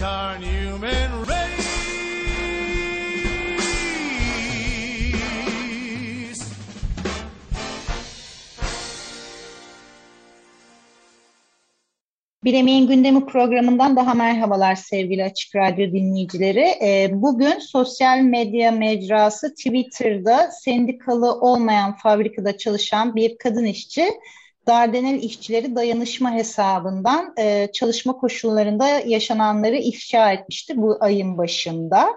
darn human race. Bir Emeğin Gündemi programından daha merhabalar sevgili Açık Radyo dinleyicileri. Ee, bugün sosyal medya mecrası Twitter'da sendikalı olmayan fabrikada çalışan bir kadın işçi Dardanel işçileri dayanışma hesabından e, çalışma koşullarında yaşananları ifşa etmişti bu ayın başında.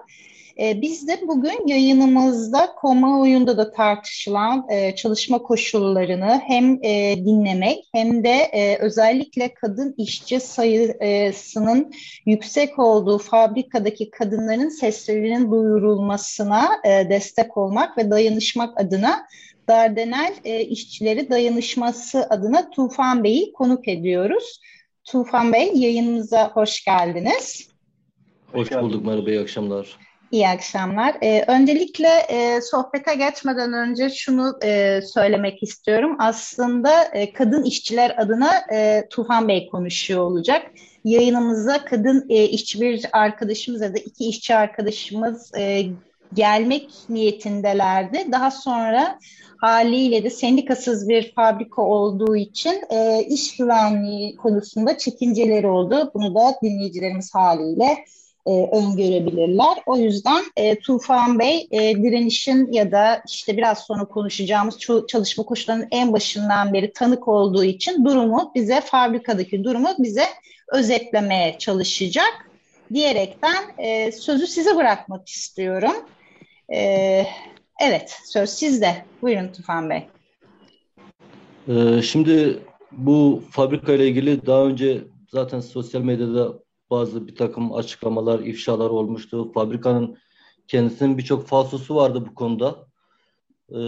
E, biz de bugün yayınımızda kamuoyunda da tartışılan e, çalışma koşullarını hem e, dinlemek hem de e, özellikle kadın işçi sayısının yüksek olduğu fabrikadaki kadınların seslerinin duyurulmasına e, destek olmak ve dayanışmak adına Dardanel e, İşçileri Dayanışması adına Tufan Bey'i konuk ediyoruz. Tufan Bey yayınımıza hoş geldiniz. Hoş bulduk merhaba iyi akşamlar. İyi akşamlar. Ee, öncelikle e, sohbete geçmeden önce şunu e, söylemek istiyorum. Aslında e, kadın işçiler adına e, Tufan Bey konuşuyor olacak. Yayınımıza kadın e, işçi bir arkadaşımız ya da iki işçi arkadaşımız e, gelmek niyetindelerdi. Daha sonra haliyle de sendikasız bir fabrika olduğu için e, iş güvenliği konusunda çekinceleri oldu. Bunu da dinleyicilerimiz haliyle e, öngörebilirler. O yüzden e, Tufan Bey e, direnişin ya da işte biraz sonra konuşacağımız çalışma koşullarının en başından beri tanık olduğu için durumu bize fabrikadaki durumu bize özetlemeye çalışacak diyerekten e, sözü size bırakmak istiyorum. E, evet söz sizde. Buyurun Tufan Bey. Ee, şimdi bu fabrika ile ilgili daha önce zaten sosyal medyada bazı bir takım açıklamalar, ifşalar olmuştu. Fabrikanın kendisinin birçok falsosu vardı bu konuda. Ee,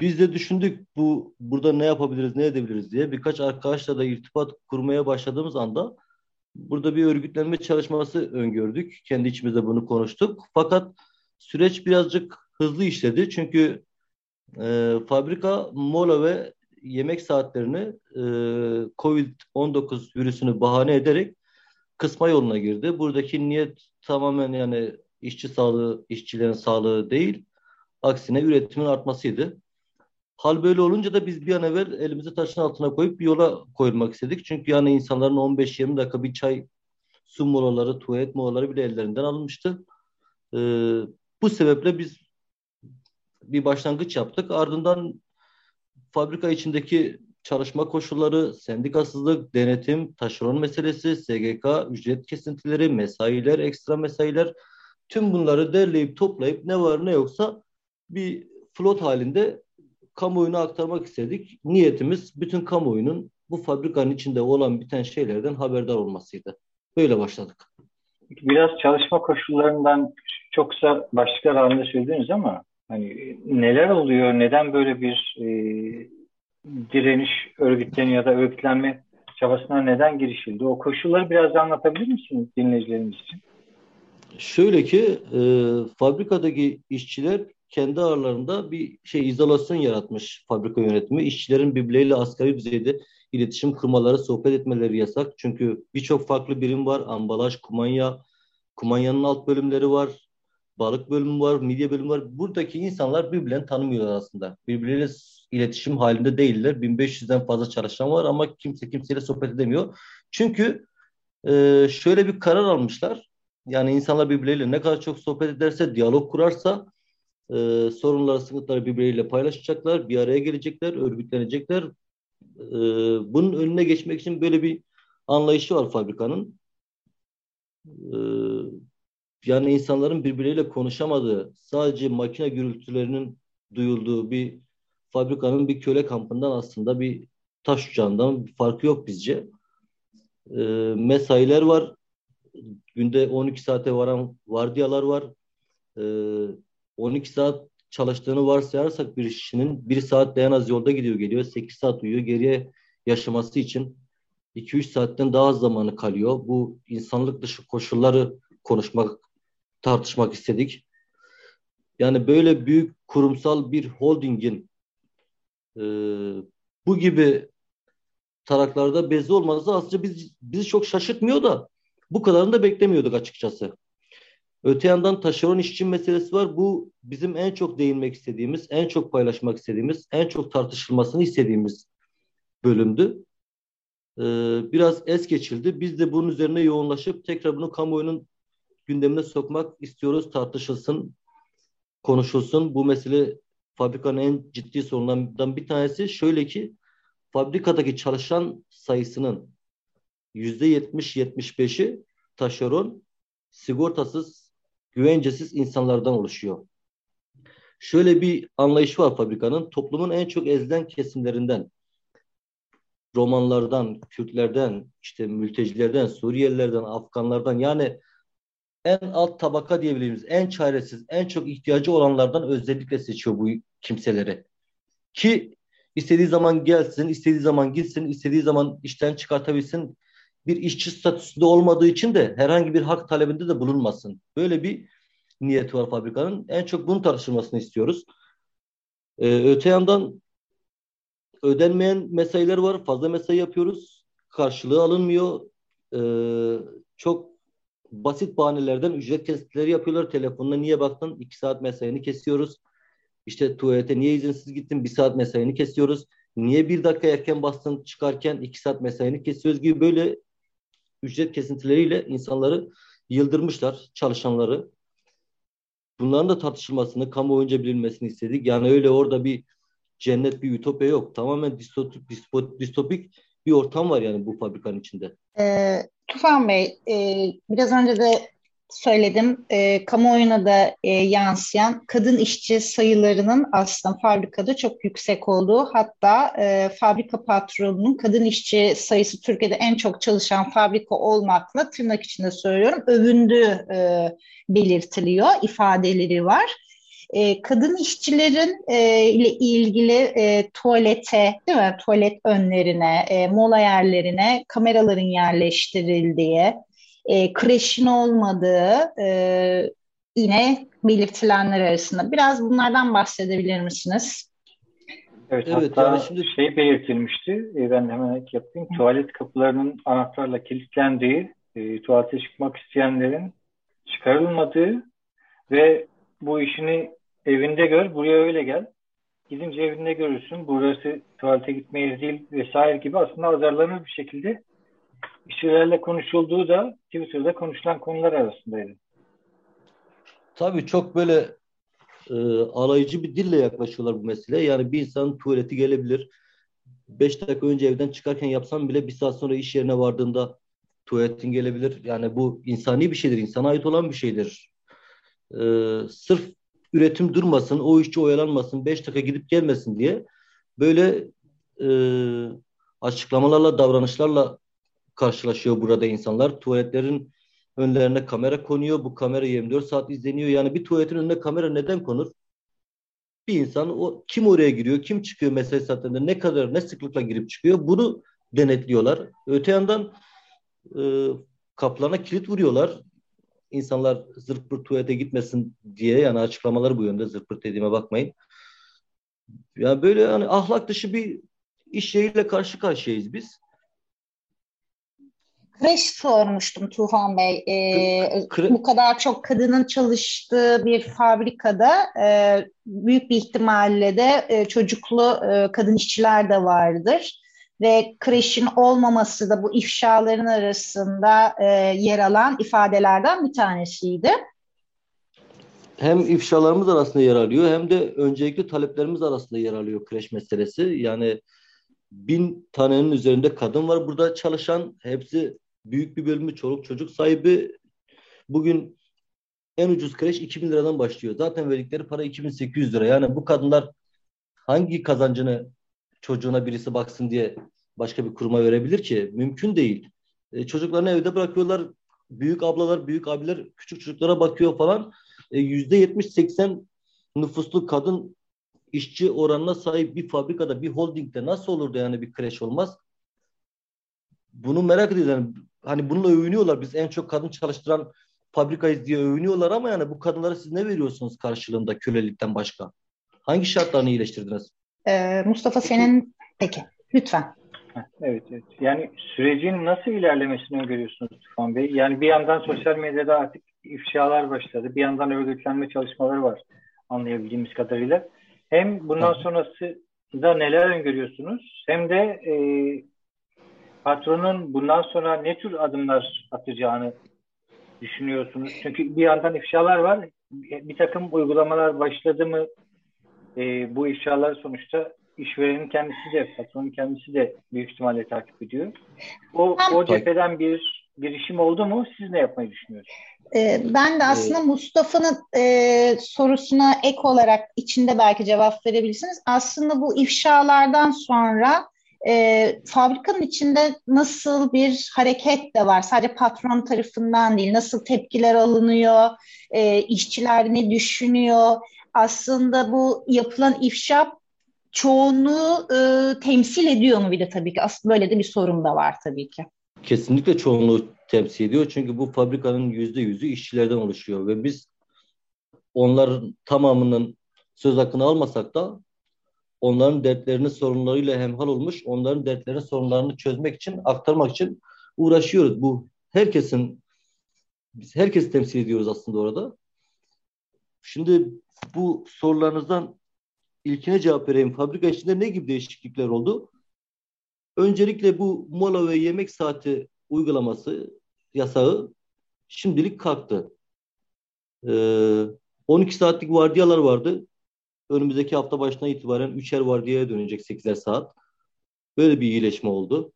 biz de düşündük bu burada ne yapabiliriz, ne edebiliriz diye. Birkaç arkadaşla da irtibat kurmaya başladığımız anda burada bir örgütlenme çalışması öngördük. Kendi içimizde bunu konuştuk. Fakat süreç birazcık hızlı işledi. Çünkü e, fabrika mola ve yemek saatlerini e, COVID-19 virüsünü bahane ederek kısma yoluna girdi. Buradaki niyet tamamen yani işçi sağlığı, işçilerin sağlığı değil, aksine üretimin artmasıydı. Hal böyle olunca da biz bir an evvel elimizi taşın altına koyup bir yola koyulmak istedik. Çünkü yani insanların 15-20 dakika bir çay su molaları, tuvalet molaları bile ellerinden alınmıştı. Ee, bu sebeple biz bir başlangıç yaptık. Ardından fabrika içindeki çalışma koşulları, sendikasızlık, denetim, taşeron meselesi, SGK, ücret kesintileri, mesailer, ekstra mesailer tüm bunları derleyip toplayıp ne var ne yoksa bir flot halinde kamuoyuna aktarmak istedik. Niyetimiz bütün kamuoyunun bu fabrikanın içinde olan biten şeylerden haberdar olmasıydı. Böyle başladık. Biraz çalışma koşullarından çok kısa başlıklar halinde söylediniz ama hani neler oluyor, neden böyle bir e, direniş örgütleniyor ya da örgütlenme çabasına neden girişildi? O koşulları biraz anlatabilir misiniz dinleyicilerimiz için? Şöyle ki e, fabrikadaki işçiler kendi aralarında bir şey izolasyon yaratmış fabrika yönetimi. İşçilerin birbirleriyle asgari düzeyde iletişim kurmaları, sohbet etmeleri yasak. Çünkü birçok farklı birim var. Ambalaj, kumanya, kumanyanın alt bölümleri var balık bölümü var, midye bölümü var. Buradaki insanlar birbirlerini tanımıyorlar aslında. Birbirleriyle iletişim halinde değiller. 1500'den fazla çalışan var ama kimse kimseyle sohbet edemiyor. Çünkü e, şöyle bir karar almışlar. Yani insanlar birbirleriyle ne kadar çok sohbet ederse, diyalog kurarsa e, sorunları, sıkıntıları birbirleriyle paylaşacaklar, bir araya gelecekler, örgütlenecekler. E, bunun önüne geçmek için böyle bir anlayışı var fabrikanın. E, yani insanların birbirleriyle konuşamadığı, sadece makine gürültülerinin duyulduğu bir fabrikanın bir köle kampından aslında bir taş uçağından bir farkı yok bizce. E, mesailer var. Günde 12 saate varan vardiyalar var. E, 12 saat çalıştığını varsayarsak bir kişinin bir saat en az yolda gidiyor geliyor. 8 saat uyuyor. Geriye yaşaması için 2-3 saatten daha az zamanı kalıyor. Bu insanlık dışı koşulları konuşmak, tartışmak istedik. Yani böyle büyük kurumsal bir holdingin e, bu gibi taraklarda bezi olması aslında biz, bizi çok şaşırtmıyor da bu kadarını da beklemiyorduk açıkçası. Öte yandan taşeron işçi meselesi var. Bu bizim en çok değinmek istediğimiz, en çok paylaşmak istediğimiz, en çok tartışılmasını istediğimiz bölümdü. Ee, biraz es geçildi. Biz de bunun üzerine yoğunlaşıp tekrar bunu kamuoyunun gündemine sokmak istiyoruz. Tartışılsın, konuşulsun. Bu mesele fabrikanın en ciddi sorunlarından bir tanesi. Şöyle ki fabrikadaki çalışan sayısının yüzde yetmiş yetmiş beşi taşeron, sigortasız, güvencesiz insanlardan oluşuyor. Şöyle bir anlayış var fabrikanın. Toplumun en çok ezilen kesimlerinden, romanlardan, Kürtlerden, işte mültecilerden, Suriyelilerden, Afganlardan yani en alt tabaka diyebiliriz, en çaresiz, en çok ihtiyacı olanlardan özellikle seçiyor bu kimseleri. Ki istediği zaman gelsin, istediği zaman gitsin, istediği zaman işten çıkartabilsin. Bir işçi statüsünde olmadığı için de herhangi bir hak talebinde de bulunmasın. Böyle bir niyeti var fabrikanın. En çok bunun tartışılmasını istiyoruz. Ee, öte yandan ödenmeyen mesailer var. Fazla mesai yapıyoruz. Karşılığı alınmıyor. Ee, çok basit bahanelerden ücret kesitleri yapıyorlar. Telefonuna niye baktın? İki saat mesaini kesiyoruz. İşte tuvalete niye izinsiz gittin? Bir saat mesaini kesiyoruz. Niye bir dakika erken bastın çıkarken iki saat mesaini kesiyoruz gibi böyle ücret kesintileriyle insanları yıldırmışlar, çalışanları. Bunların da tartışılmasını, kamuoyunca bilinmesini istedik. Yani öyle orada bir cennet, bir ütopya yok. Tamamen distopik, distopik bir ortam var yani bu fabrikanın içinde. E, Tufan Bey, e, biraz önce de söyledim, e, kamuoyuna da e, yansıyan kadın işçi sayılarının aslında fabrikada çok yüksek olduğu, hatta e, fabrika patronunun kadın işçi sayısı Türkiye'de en çok çalışan fabrika olmakla tırnak içinde söylüyorum, övündüğü e, belirtiliyor, ifadeleri var e, kadın işçilerin e, ile ilgili e, tuvalete, değil mi? Tuvalet önlerine, e, mola yerlerine kameraların yerleştirildiği, e, kreşin olmadığı e, yine belirtilenler arasında. Biraz bunlardan bahsedebilir misiniz? Evet, evet hatta yani şimdi şey belirtilmişti. E, ben hemen ek yapayım. Tuvalet kapılarının anahtarla kilitlendiği, e, tuvalete çıkmak isteyenlerin çıkarılmadığı ve bu işini evinde gör, buraya öyle gel. Gidince evinde görürsün, burası tuvalete gitmeyiz değil vesaire gibi aslında azarlanır bir şekilde işçilerle konuşulduğu da Twitter'da konuşulan konular arasındaydı. Tabii çok böyle e, alaycı bir dille yaklaşıyorlar bu meseleye. Yani bir insanın tuvaleti gelebilir. Beş dakika önce evden çıkarken yapsam bile bir saat sonra iş yerine vardığında tuvaletin gelebilir. Yani bu insani bir şeydir, insana ait olan bir şeydir. E, sırf üretim durmasın, o işçi oyalanmasın, beş dakika gidip gelmesin diye böyle e, açıklamalarla, davranışlarla karşılaşıyor burada insanlar. Tuvaletlerin önlerine kamera konuyor. Bu kamera 24 saat izleniyor. Yani bir tuvaletin önüne kamera neden konur? Bir insan o kim oraya giriyor, kim çıkıyor mesai saatlerinde ne kadar ne sıklıkla girip çıkıyor bunu denetliyorlar. Öte yandan e, kaplarına kilit vuruyorlar insanlar zırt pırt tuvalete gitmesin diye yani açıklamaları bu yönde zırt pırt dediğime bakmayın. Yani böyle hani ahlak dışı bir iş yeriyle karşı karşıyayız biz. Kreş sormuştum Tufan Bey. Ee, bu kadar çok kadının çalıştığı bir fabrikada e, büyük bir ihtimalle de e, çocuklu e, kadın işçiler de vardır ve kreşin olmaması da bu ifşaların arasında e, yer alan ifadelerden bir tanesiydi. Hem ifşalarımız arasında yer alıyor hem de öncelikli taleplerimiz arasında yer alıyor kreş meselesi. Yani bin tanenin üzerinde kadın var burada çalışan. Hepsi büyük bir bölümü çoluk çocuk sahibi. Bugün en ucuz kreş 2000 liradan başlıyor. Zaten verdikleri para 2800 lira. Yani bu kadınlar hangi kazancını çocuğuna birisi baksın diye başka bir kuruma verebilir ki? Mümkün değil. E, çocuklarını evde bırakıyorlar. büyük ablalar, büyük abiler küçük çocuklara bakıyor falan. E, yüzde yetmiş seksen nüfuslu kadın işçi oranına sahip bir fabrikada, bir holdingde nasıl olurdu yani bir kreş olmaz? Bunu merak ediyorlar. Yani, hani bununla övünüyorlar. Biz en çok kadın çalıştıran fabrikayız diye övünüyorlar ama yani bu kadınlara siz ne veriyorsunuz karşılığında kölelikten başka? Hangi şartlarını iyileştirdiniz? Ee, Mustafa senin peki lütfen. Evet, evet. Yani sürecin nasıl ilerlemesini görüyorsunuz Tufan Bey? Yani bir yandan sosyal medyada artık ifşalar başladı. Bir yandan örgütlenme çalışmaları var anlayabildiğimiz kadarıyla. Hem bundan sonrası da neler öngörüyorsunuz? Hem de e, patronun bundan sonra ne tür adımlar atacağını düşünüyorsunuz? Çünkü bir yandan ifşalar var. Bir takım uygulamalar başladı mı? E, bu ifşalar sonuçta işverenin kendisi de, patronun kendisi de büyük ihtimalle takip ediyor. O, o cepheden bir girişim oldu mu? Siz ne yapmayı düşünüyorsunuz? Ee, ben de aslında ee, Mustafa'nın e, sorusuna ek olarak içinde belki cevap verebilirsiniz. Aslında bu ifşalardan sonra e, fabrikanın içinde nasıl bir hareket de var. Sadece patron tarafından değil, nasıl tepkiler alınıyor, e, işçiler ne düşünüyor. Aslında bu yapılan ifşa çoğunluğu e, temsil ediyor mu bir de tabii ki. Aslında böyle de bir sorun da var tabii ki. Kesinlikle çoğunluğu temsil ediyor. Çünkü bu fabrikanın yüzde yüzü işçilerden oluşuyor ve biz onların tamamının söz hakkını almasak da onların dertlerini sorunlarıyla hemhal olmuş, onların dertlerini sorunlarını çözmek için, aktarmak için uğraşıyoruz. Bu herkesin biz herkes temsil ediyoruz aslında orada. Şimdi bu sorularınızdan ilkine cevap vereyim. Fabrika içinde ne gibi değişiklikler oldu? Öncelikle bu mola ve yemek saati uygulaması yasağı şimdilik kalktı. Ee, 12 saatlik vardiyalar vardı. Önümüzdeki hafta başına itibaren 3'er vardiyaya dönecek 8'er saat. Böyle bir iyileşme oldu.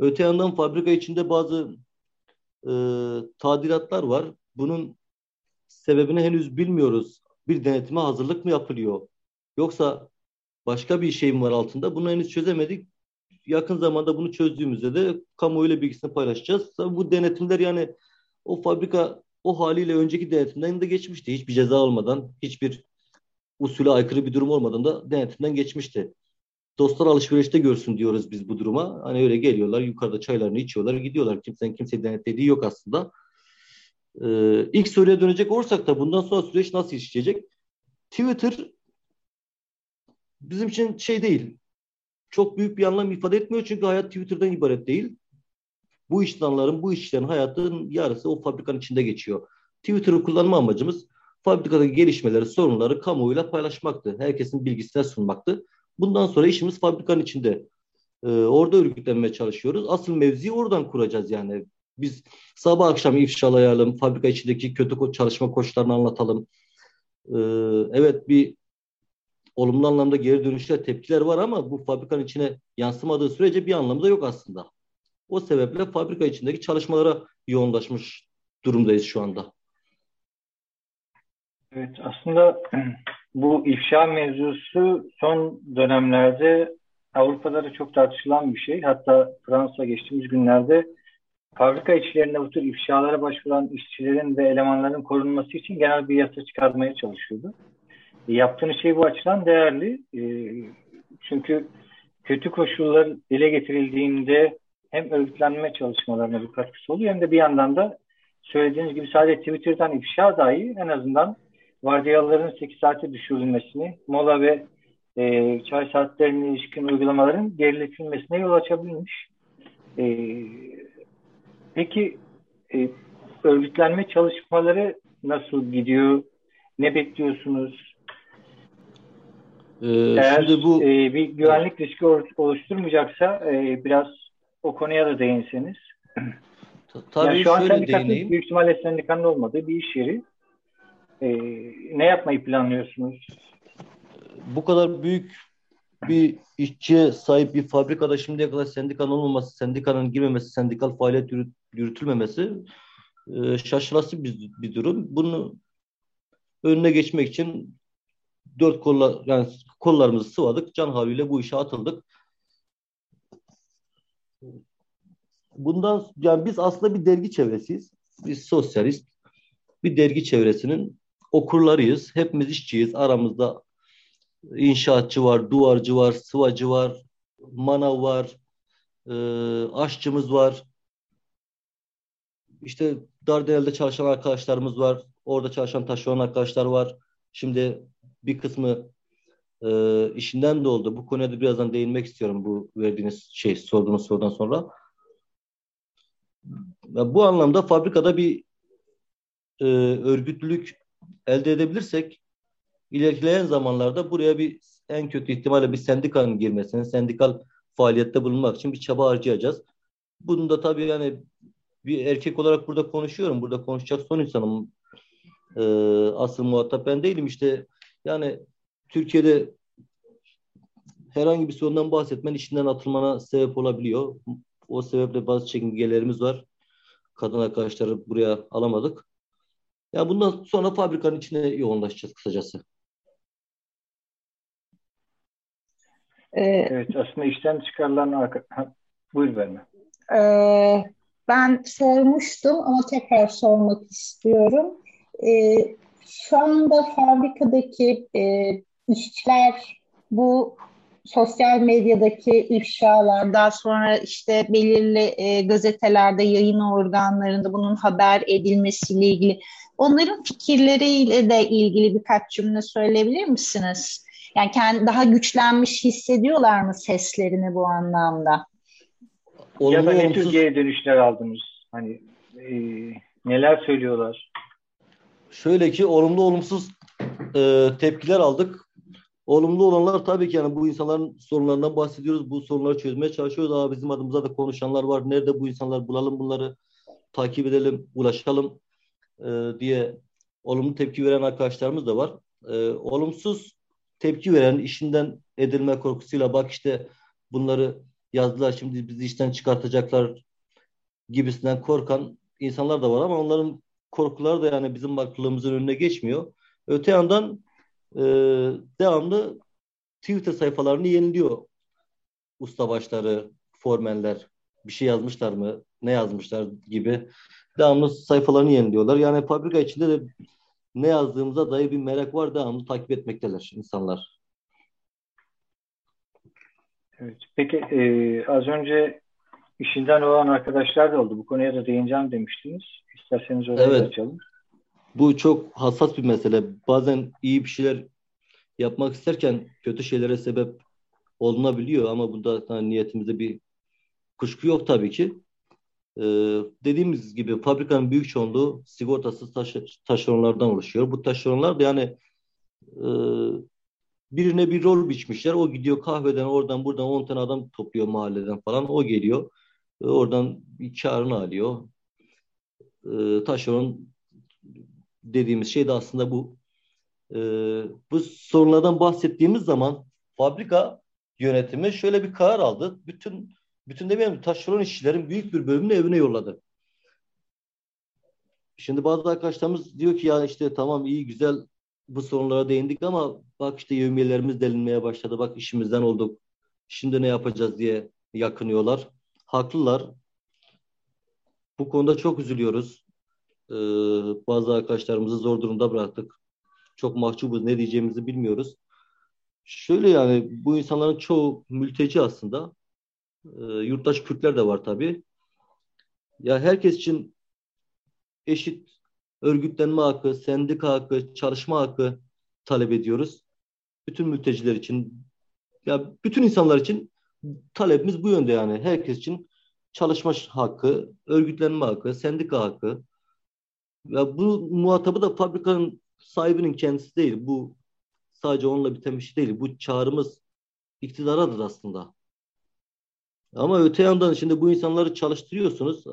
Öte yandan fabrika içinde bazı e, tadilatlar var. Bunun sebebini henüz bilmiyoruz. Bir denetime hazırlık mı yapılıyor? Yoksa başka bir şey mi var altında? Bunu henüz çözemedik. Yakın zamanda bunu çözdüğümüzde de kamuoyuyla bilgisini paylaşacağız. Tabii bu denetimler yani o fabrika o haliyle önceki denetimden de geçmişti. Hiçbir ceza olmadan, hiçbir usule aykırı bir durum olmadan da denetimden geçmişti. Dostlar alışverişte görsün diyoruz biz bu duruma. Hani öyle geliyorlar, yukarıda çaylarını içiyorlar, gidiyorlar. Kimsenin kimseyi denetlediği yok aslında. Ee, ilk soruya dönecek olursak da bundan sonra süreç nasıl işleyecek? Twitter bizim için şey değil. Çok büyük bir anlam ifade etmiyor çünkü hayat Twitter'dan ibaret değil. Bu insanların, bu işlerin hayatının yarısı o fabrikanın içinde geçiyor. Twitter'ı kullanma amacımız fabrikadaki gelişmeleri, sorunları kamuoyuyla paylaşmaktı. Herkesin bilgisine sunmaktı. Bundan sonra işimiz fabrikanın içinde. Ee, orada örgütlenmeye çalışıyoruz. Asıl mevziyi oradan kuracağız yani. Biz sabah akşam ifşalayalım, fabrika içindeki kötü çalışma koşullarını anlatalım. Ee, evet bir olumlu anlamda geri dönüşler, tepkiler var ama bu fabrikanın içine yansımadığı sürece bir anlamı da yok aslında. O sebeple fabrika içindeki çalışmalara yoğunlaşmış durumdayız şu anda. Evet aslında bu ifşa mevzusu son dönemlerde Avrupa'da da çok tartışılan bir şey. Hatta Fransa geçtiğimiz günlerde fabrika içlerinde bu tür ifşalara başvuran işçilerin ve elemanların korunması için genel bir yasa çıkarmaya çalışıyordu. E, yaptığınız şey bu açıdan değerli. E, çünkü kötü koşullar dile getirildiğinde hem örgütlenme çalışmalarına bir katkısı oluyor hem de bir yandan da söylediğiniz gibi sadece Twitter'dan ifşa dahi en azından vardiyaların 8 saate düşürülmesini, mola ve e, çay saatlerine ilişkin uygulamaların geriletilmesine yol açabilmiş. E, peki e, örgütlenme çalışmaları nasıl gidiyor? Ne bekliyorsunuz? Ee, Eğer şimdi bu e, bir güvenlik riski oluşturmayacaksa e, biraz o konuya da değinseniz. Tabii yani şu an sendikatın büyük ihtimalle sendikanın olmadığı bir iş yeri. E, ne yapmayı planlıyorsunuz? Bu kadar büyük bir işçiye sahip bir fabrikada şimdiye kadar sendikanın olmaması, sendikanın girmemesi, sendikal faaliyet yürütülmemesi e, şaşılası bir, bir durum. Bunu önüne geçmek için dört kolla yani kollarımızı sıvadık. Can havliyle bu işe atıldık. Bundan yani biz aslında bir dergi çevresiyiz. Biz sosyalist bir dergi çevresinin okurlarıyız. Hepimiz işçiyiz. Aramızda inşaatçı var, duvarcı var, sıvacı var, manav var, e, aşçımız var. İşte Dardanel'de çalışan arkadaşlarımız var. Orada çalışan taşeron arkadaşlar var. Şimdi bir kısmı e, işinden de oldu. Bu konuya da birazdan değinmek istiyorum bu verdiğiniz şey sorduğunuz sorudan sonra. Bu anlamda fabrikada bir e, örgütlülük elde edebilirsek ilerleyen zamanlarda buraya bir en kötü ihtimalle bir sendikanın girmesini, sendikal faaliyette bulunmak için bir çaba harcayacağız. Bunu da tabii yani bir erkek olarak burada konuşuyorum. Burada konuşacak son insanım. Ee, asıl muhatap ben değilim. İşte yani Türkiye'de herhangi bir sorundan bahsetmen işinden atılmana sebep olabiliyor. O sebeple bazı çekingelerimiz var. Kadın arkadaşları buraya alamadık. Ya yani bundan sonra fabrikanın içine yoğunlaşacağız kısacası. Ee, evet aslında işten çıkarılan arka... buyur Berna. E, ben sormuştum ama tekrar sormak istiyorum. E, şu anda fabrikadaki e, işçiler bu sosyal medyadaki ifşalar, daha sonra işte belirli e, gazetelerde, yayın organlarında bunun haber edilmesiyle ilgili, onların fikirleriyle de ilgili birkaç cümle söyleyebilir misiniz? Yani kendi daha güçlenmiş hissediyorlar mı seslerini bu anlamda? Olumlu, ya da ne tür geri dönüşler aldınız? Hani e, neler söylüyorlar? Şöyle ki olumlu olumsuz e, tepkiler aldık. Olumlu olanlar tabii ki yani bu insanların sorunlarından bahsediyoruz. Bu sorunları çözmeye çalışıyoruz. Daha bizim adımıza da konuşanlar var. Nerede bu insanlar bulalım bunları takip edelim, ulaşalım e, diye olumlu tepki veren arkadaşlarımız da var. E, olumsuz tepki veren, işinden edilme korkusuyla bak işte bunları yazdılar şimdi bizi işten çıkartacaklar gibisinden korkan insanlar da var ama onların korkuları da yani bizim aklımızın önüne geçmiyor. Öte yandan e, devamlı Twitter sayfalarını yeniliyor ustabaşları, formenler. Bir şey yazmışlar mı, ne yazmışlar gibi devamlı sayfalarını yeniliyorlar. Yani fabrika içinde de ne yazdığımıza dair bir merak var. Devamlı takip etmekteler insanlar. Evet. Peki e, az önce işinden olan arkadaşlar da oldu. Bu konuya da değineceğim demiştiniz. İsterseniz oraya evet. açalım. Bu çok hassas bir mesele. Bazen iyi bir şeyler yapmak isterken kötü şeylere sebep olunabiliyor ama bunda hani, niyetimizde bir kuşku yok tabii ki. Ee, dediğimiz gibi fabrikanın büyük çoğunluğu sigortasız taşı, taşeronlardan oluşuyor. Bu taşeronlar da yani e, birine bir rol biçmişler. O gidiyor kahveden oradan buradan 10 tane adam topluyor mahalleden falan. O geliyor. E, oradan bir karını alıyor. E, taşeron dediğimiz şey de aslında bu. E, bu sorunlardan bahsettiğimiz zaman fabrika yönetimi şöyle bir karar aldı. Bütün bütün demeyelim taşeron işçilerin büyük bir bölümünü evine yolladı. Şimdi bazı arkadaşlarımız diyor ki ya işte tamam iyi güzel bu sorunlara değindik ama bak işte yevmiyelerimiz delinmeye başladı. Bak işimizden olduk. Şimdi ne yapacağız diye yakınıyorlar. Haklılar. Bu konuda çok üzülüyoruz. Ee, bazı arkadaşlarımızı zor durumda bıraktık. Çok mahcubuz. Ne diyeceğimizi bilmiyoruz. Şöyle yani bu insanların çoğu mülteci aslında. Ee, yurttaş Kürtler de var tabii. Ya herkes için eşit örgütlenme hakkı, sendika hakkı, çalışma hakkı talep ediyoruz. Bütün mülteciler için, ya bütün insanlar için talepimiz bu yönde yani. Herkes için çalışma hakkı, örgütlenme hakkı, sendika hakkı. Ya bu muhatabı da fabrikanın sahibinin kendisi değil. Bu sadece onunla biten bir şey değil. Bu çağrımız iktidaradır aslında. Ama öte yandan şimdi bu insanları çalıştırıyorsunuz.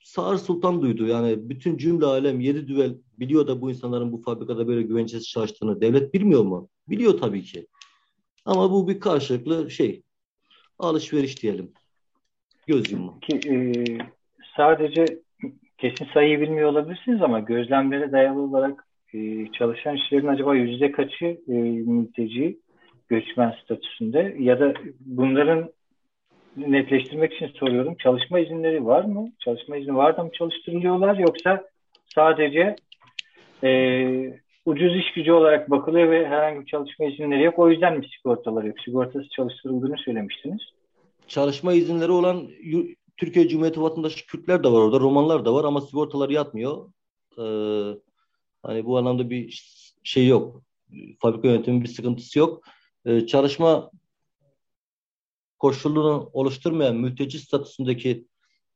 Sağır Sultan duydu. Yani bütün cümle alem yedi düvel biliyor da bu insanların bu fabrikada böyle güvencesiz çalıştığını. Devlet bilmiyor mu? Biliyor tabii ki. Ama bu bir karşılıklı şey. Alışveriş diyelim. Göz yumma. Ki, e, sadece kesin sayıyı bilmiyor olabilirsiniz ama gözlemlere dayalı olarak e, çalışan işlerin acaba yüzde kaçı e, mülteci göçmen statüsünde ya da bunların netleştirmek için soruyorum. Çalışma izinleri var mı? Çalışma izni var da mı çalıştırılıyorlar yoksa sadece e, ucuz iş gücü olarak bakılıyor ve herhangi bir çalışma izinleri yok. O yüzden mi sigortaları yok? Sigortası çalıştırıldığını söylemiştiniz. Çalışma izinleri olan Türkiye Cumhuriyeti vatandaşı Kürtler de var orada, Romanlar da var ama sigortaları yatmıyor. Ee, hani bu anlamda bir şey yok. Fabrika yönetimi bir sıkıntısı yok. Ee, çalışma koşulunu oluşturmayan mülteci statüsündeki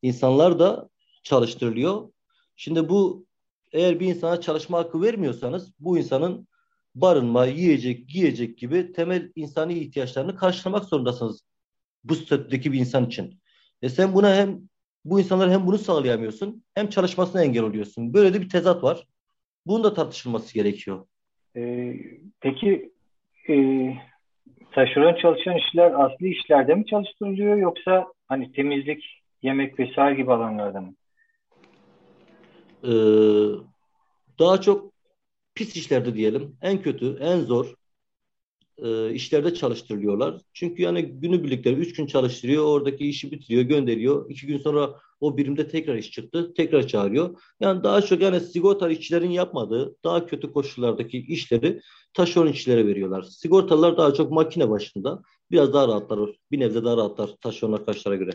insanlar da çalıştırılıyor. Şimdi bu eğer bir insana çalışma hakkı vermiyorsanız bu insanın barınma, yiyecek, giyecek gibi temel insani ihtiyaçlarını karşılamak zorundasınız bu statüdeki bir insan için. E sen buna hem bu insanlar hem bunu sağlayamıyorsun hem çalışmasına engel oluyorsun. Böyle de bir tezat var. Bunun da tartışılması gerekiyor. Ee, peki e, taşeron çalışan işler asli işlerde mi çalıştırılıyor yoksa hani temizlik, yemek vesaire gibi alanlarda mı? Ee, daha çok pis işlerde diyelim. En kötü, en zor e, işlerde çalıştırılıyorlar. Çünkü yani günü birlikleri üç gün çalıştırıyor, oradaki işi bitiriyor, gönderiyor. İki gün sonra o birimde tekrar iş çıktı, tekrar çağırıyor. Yani daha çok yani sigorta işçilerin yapmadığı daha kötü koşullardaki işleri taşeron işçilere veriyorlar. Sigortalılar daha çok makine başında. Biraz daha rahatlar, bir nebze daha rahatlar taşeron arkadaşlara göre.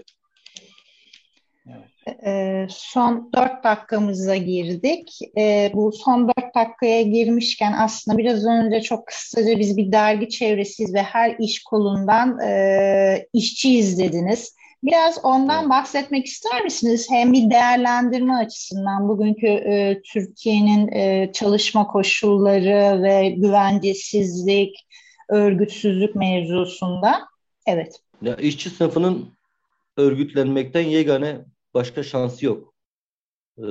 Evet. son dört dakikamıza girdik. Ee, bu son dört dakikaya girmişken aslında biraz önce çok kısaca biz bir dergi çevresiyiz ve her iş kolundan e, işçi izlediniz. Biraz ondan bahsetmek ister misiniz? Hem bir değerlendirme açısından bugünkü e, Türkiye'nin e, çalışma koşulları ve güvencesizlik, örgütsüzlük mevzusunda. Evet. Ya işçi sınıfının örgütlenmekten yegane başka şansı yok. Ee,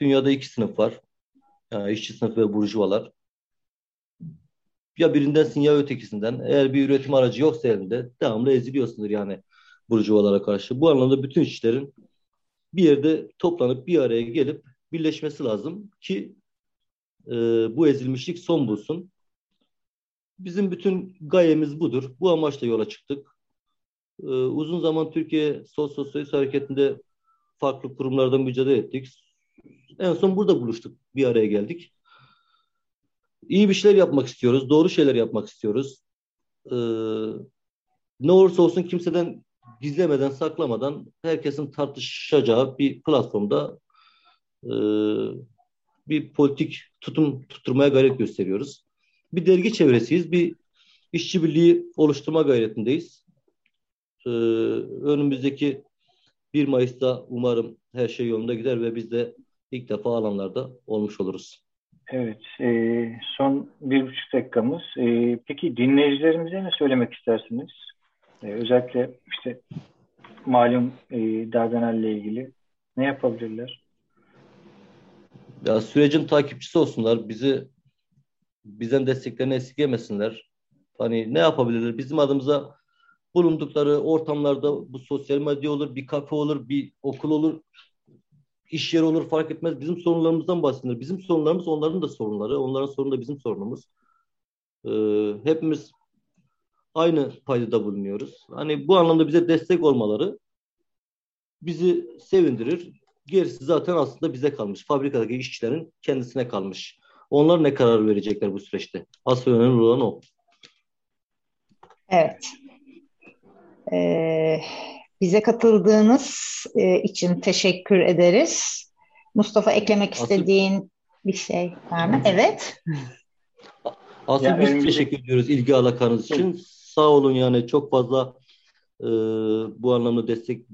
dünyada iki sınıf var. Yani işçi sınıfı ve burjuvalar. Ya birindensin ya ötekisinden. Eğer bir üretim aracı yoksa elinde devamlı eziliyorsundur yani burjuvalara karşı. Bu anlamda bütün işlerin bir yerde toplanıp bir araya gelip birleşmesi lazım ki e, bu ezilmişlik son bulsun. Bizim bütün gayemiz budur. Bu amaçla yola çıktık. Ee, uzun zaman Türkiye Sol Sosyalist Hareketi'nde farklı kurumlarda mücadele ettik. En son burada buluştuk. Bir araya geldik. İyi bir şeyler yapmak istiyoruz. Doğru şeyler yapmak istiyoruz. Ee, ne olursa olsun kimseden gizlemeden, saklamadan herkesin tartışacağı bir platformda e, bir politik tutum tutturmaya gayret gösteriyoruz. Bir dergi çevresiyiz. Bir işçi birliği oluşturma gayretindeyiz. Ee, önümüzdeki 1 Mayıs'ta umarım her şey yolunda gider ve biz de ilk defa alanlarda olmuş oluruz. Evet, e, son bir buçuk dakikamız. E, peki dinleyicilerimize ne söylemek istersiniz? E, özellikle işte malum e, Dardanel ile ilgili ne yapabilirler? Ya sürecin takipçisi olsunlar. Bizi bizden desteklerini esirgemesinler. Hani ne yapabilirler? Bizim adımıza bulundukları ortamlarda bu sosyal medya olur, bir kafe olur, bir okul olur, iş yeri olur fark etmez. Bizim sorunlarımızdan bahsedilir. Bizim sorunlarımız onların da sorunları. Onların sorunu da bizim sorunumuz. Ee, hepimiz aynı paydada bulunuyoruz. Hani bu anlamda bize destek olmaları bizi sevindirir. Gerisi zaten aslında bize kalmış. Fabrikadaki işçilerin kendisine kalmış. Onlar ne karar verecekler bu süreçte? Asıl önemli olan o. Evet. Ee, bize katıldığınız e, için teşekkür ederiz. Mustafa eklemek istediğin bir şey var mı? Evet. Aslında yani biz önümüzdeki... teşekkür ediyoruz ilgi alakanız için. Sağ olun yani çok fazla e, bu anlamda destek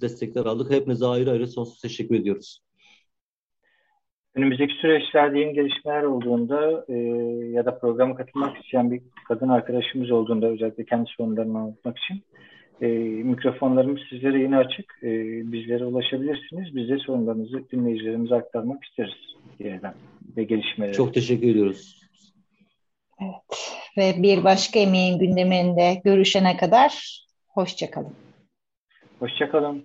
destekler aldık. Hepinize ayrı ayrı sonsuz teşekkür ediyoruz. Önümüzdeki süreçlerde yeni gelişmeler olduğunda e, ya da programa katılmak isteyen bir kadın arkadaşımız olduğunda özellikle kendi sorunlarını anlatmak için e, mikrofonlarımız sizlere yine açık. E, bizlere ulaşabilirsiniz. Biz de sorunlarınızı dinleyicilerimize aktarmak isteriz yeniden ve gelişmeleri. Çok teşekkür ediyoruz. Evet. Ve bir başka emeğin gündeminde görüşene kadar hoşçakalın. Hoşçakalın.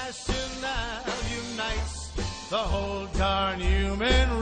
human race.